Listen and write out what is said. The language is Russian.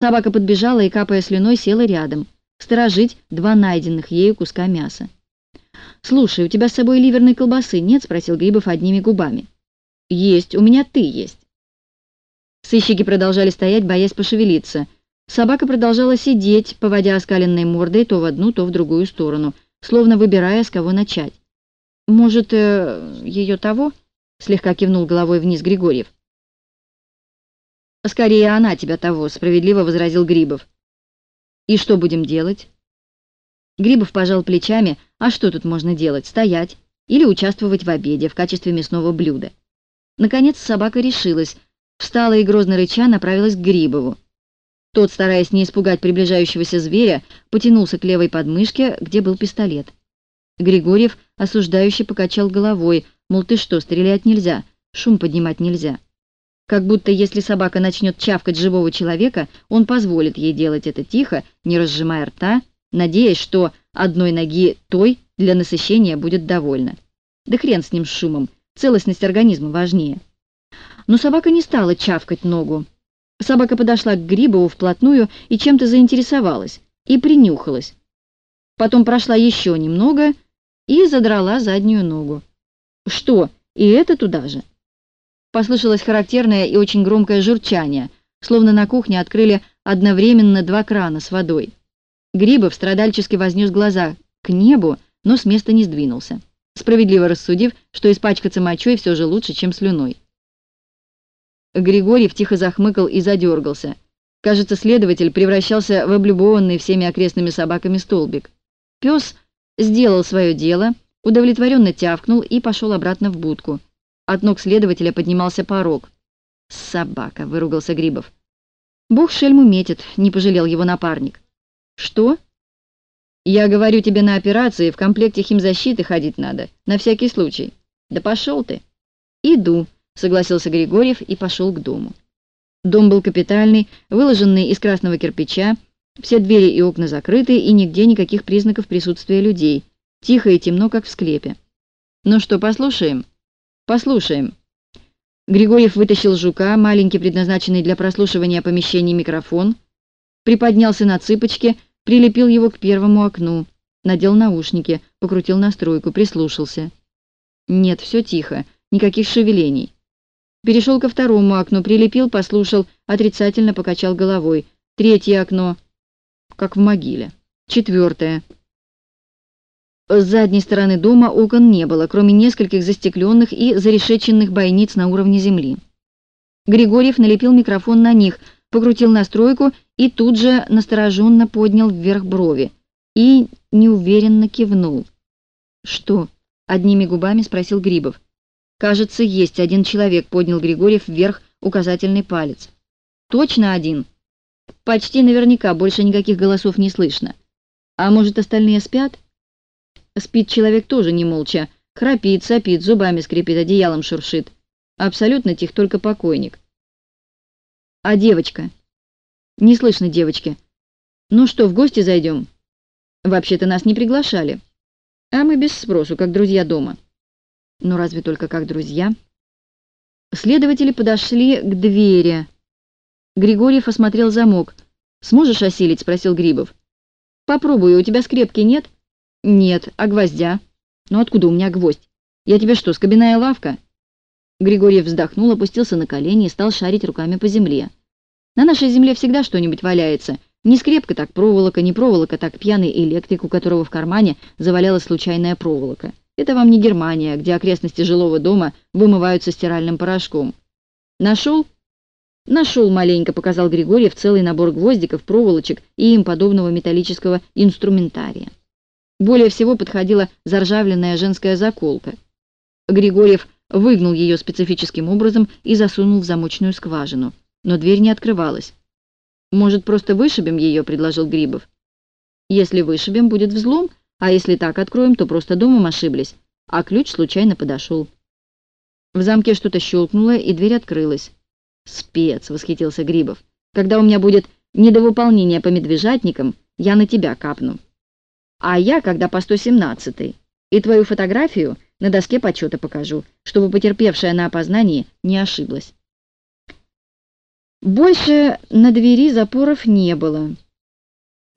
Собака подбежала и, капая слюной, села рядом, сторожить два найденных ею куска мяса. «Слушай, у тебя с собой ливерной колбасы нет?» — спросил Грибов одними губами. «Есть, у меня ты есть». Сыщики продолжали стоять, боясь пошевелиться. Собака продолжала сидеть, поводя оскаленной мордой то в одну, то в другую сторону, словно выбирая, с кого начать. «Может, э, ее того?» — слегка кивнул головой вниз Григорьев. «Скорее она тебя того», — справедливо возразил Грибов. «И что будем делать?» Грибов пожал плечами. «А что тут можно делать? Стоять? Или участвовать в обеде в качестве мясного блюда?» Наконец собака решилась. Встала и грозно рыча направилась к Грибову. Тот, стараясь не испугать приближающегося зверя, потянулся к левой подмышке, где был пистолет. Григорьев осуждающе покачал головой, мол, ты что, стрелять нельзя, шум поднимать нельзя. Как будто если собака начнет чавкать живого человека, он позволит ей делать это тихо, не разжимая рта, надеясь, что одной ноги той для насыщения будет довольно. Да хрен с ним с шумом, целостность организма важнее. Но собака не стала чавкать ногу. Собака подошла к Грибову вплотную и чем-то заинтересовалась, и принюхалась. Потом прошла еще немного и задрала заднюю ногу. Что, и это туда же? Послышалось характерное и очень громкое журчание, словно на кухне открыли одновременно два крана с водой. Грибов страдальчески вознес глаза к небу, но с места не сдвинулся, справедливо рассудив, что испачкаться мочой все же лучше, чем слюной. Григорьев тихо захмыкал и задергался. Кажется, следователь превращался в облюбованный всеми окрестными собаками столбик. Пес сделал свое дело, удовлетворенно тявкнул и пошел обратно в будку. От ног следователя поднимался порог. «Собака!» — выругался Грибов. «Бог шельму метит», — не пожалел его напарник. «Что?» «Я говорю тебе на операции, в комплекте химзащиты ходить надо, на всякий случай». «Да пошел ты!» «Иду», — согласился Григорьев и пошел к дому. Дом был капитальный, выложенный из красного кирпича, все двери и окна закрыты, и нигде никаких признаков присутствия людей. Тихо и темно, как в склепе. «Ну что, послушаем?» Послушаем. Григорьев вытащил жука, маленький, предназначенный для прослушивания помещений микрофон, приподнялся на цыпочки, прилепил его к первому окну, надел наушники, покрутил настройку, прислушался. Нет, все тихо, никаких шевелений. Перешел ко второму окну, прилепил, послушал, отрицательно покачал головой. Третье окно, как в могиле. Четвертое. С задней стороны дома окон не было, кроме нескольких застекленных и зарешеченных бойниц на уровне земли. Григорьев налепил микрофон на них, покрутил настройку и тут же настороженно поднял вверх брови и неуверенно кивнул. «Что?» — одними губами спросил Грибов. «Кажется, есть один человек», — поднял Григорьев вверх указательный палец. «Точно один?» «Почти наверняка, больше никаких голосов не слышно. А может, остальные спят?» Спит человек тоже не молча. Храпит, сопит, зубами скрипит, одеялом шуршит. Абсолютно тих только покойник. А девочка? Не слышно девочки. Ну что, в гости зайдем? Вообще-то нас не приглашали. А мы без спросу, как друзья дома. Ну разве только как друзья? Следователи подошли к двери. Григорьев осмотрел замок. «Сможешь осилить?» — спросил Грибов. «Попробую. У тебя скрепки нет?» «Нет, а гвоздя?» «Ну откуда у меня гвоздь? Я тебе что, скобяная лавка?» Григорьев вздохнул, опустился на колени и стал шарить руками по земле. «На нашей земле всегда что-нибудь валяется. Не скрепка, так проволока, не проволока, так пьяный электрик, у которого в кармане завалялась случайная проволока. Это вам не Германия, где окрестности жилого дома вымываются стиральным порошком. Нашел?» «Нашел маленько», — показал Григорьев целый набор гвоздиков, проволочек и им подобного металлического инструментария. Более всего подходила заржавленная женская заколка. Григорьев выгнул ее специфическим образом и засунул в замочную скважину. Но дверь не открывалась. «Может, просто вышибем ее?» — предложил Грибов. «Если вышибем, будет взлом, а если так откроем, то просто домом ошиблись». А ключ случайно подошел. В замке что-то щелкнуло, и дверь открылась. «Спец!» — восхитился Грибов. «Когда у меня будет недовыполнение по медвежатникам, я на тебя капну» а я, когда по 117-й. И твою фотографию на доске почета покажу, чтобы потерпевшая на опознании не ошиблась. Больше на двери запоров не было.